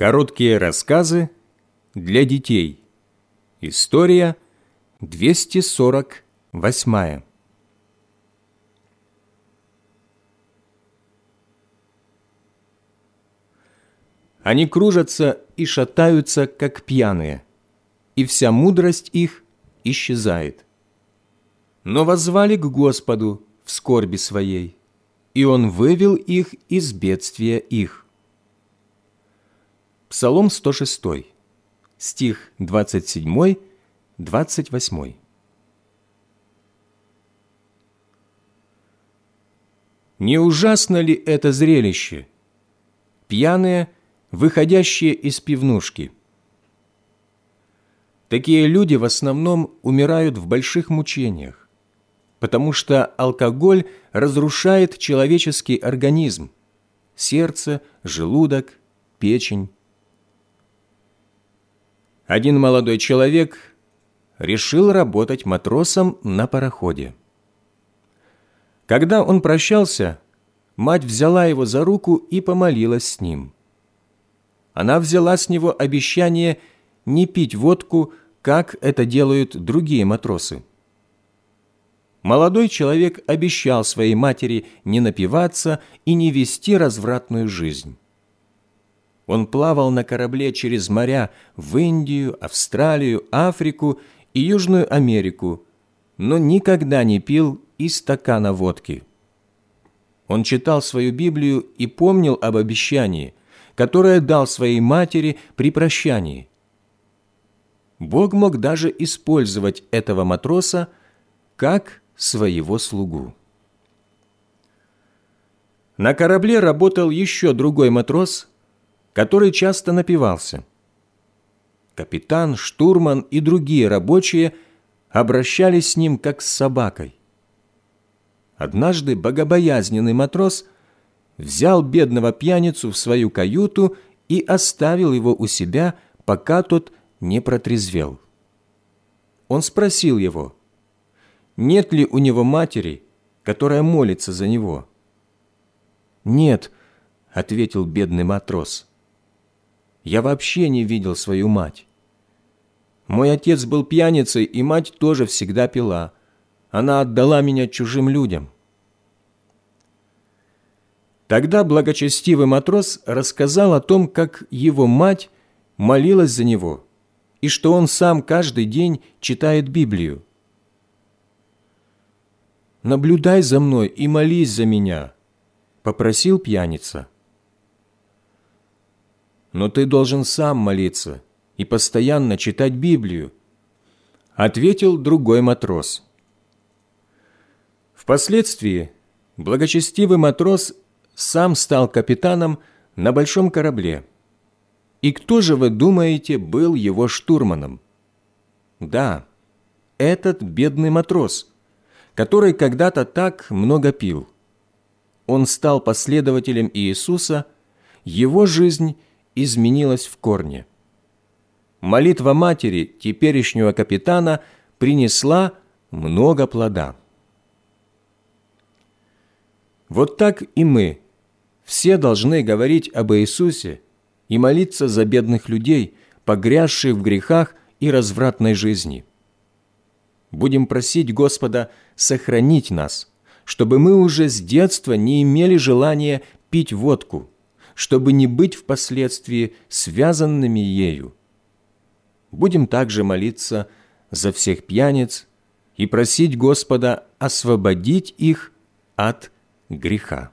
Короткие рассказы для детей. История 248. Они кружатся и шатаются, как пьяные, и вся мудрость их исчезает. Но воззвали к Господу в скорби своей, и Он вывел их из бедствия их. Псалом 106, стих 27, 28. Не ужасно ли это зрелище? Пьяные, выходящие из пивнушки. Такие люди в основном умирают в больших мучениях, потому что алкоголь разрушает человеческий организм, сердце, желудок, печень. Один молодой человек решил работать матросом на пароходе. Когда он прощался, мать взяла его за руку и помолилась с ним. Она взяла с него обещание не пить водку, как это делают другие матросы. Молодой человек обещал своей матери не напиваться и не вести развратную жизнь. Он плавал на корабле через моря в Индию, Австралию, Африку и Южную Америку, но никогда не пил и стакана водки. Он читал свою Библию и помнил об обещании, которое дал своей матери при прощании. Бог мог даже использовать этого матроса как своего слугу. На корабле работал еще другой матрос, который часто напивался. Капитан, штурман и другие рабочие обращались с ним как с собакой. Однажды богобоязненный матрос взял бедного пьяницу в свою каюту и оставил его у себя, пока тот не протрезвел. Он спросил его, нет ли у него матери, которая молится за него. «Нет», — ответил бедный матрос, — я вообще не видел свою мать. Мой отец был пьяницей, и мать тоже всегда пила. Она отдала меня чужим людям. Тогда благочестивый матрос рассказал о том, как его мать молилась за него, и что он сам каждый день читает Библию. «Наблюдай за мной и молись за меня», — попросил пьяница но ты должен сам молиться и постоянно читать Библию», — ответил другой матрос. Впоследствии благочестивый матрос сам стал капитаном на большом корабле. И кто же, вы думаете, был его штурманом? Да, этот бедный матрос, который когда-то так много пил. Он стал последователем Иисуса, его жизнь – изменилась в корне. Молитва матери теперешнего капитана принесла много плода. Вот так и мы все должны говорить об Иисусе и молиться за бедных людей, погрязших в грехах и развратной жизни. Будем просить Господа сохранить нас, чтобы мы уже с детства не имели желания пить водку – чтобы не быть впоследствии связанными ею. Будем также молиться за всех пьяниц и просить Господа освободить их от греха.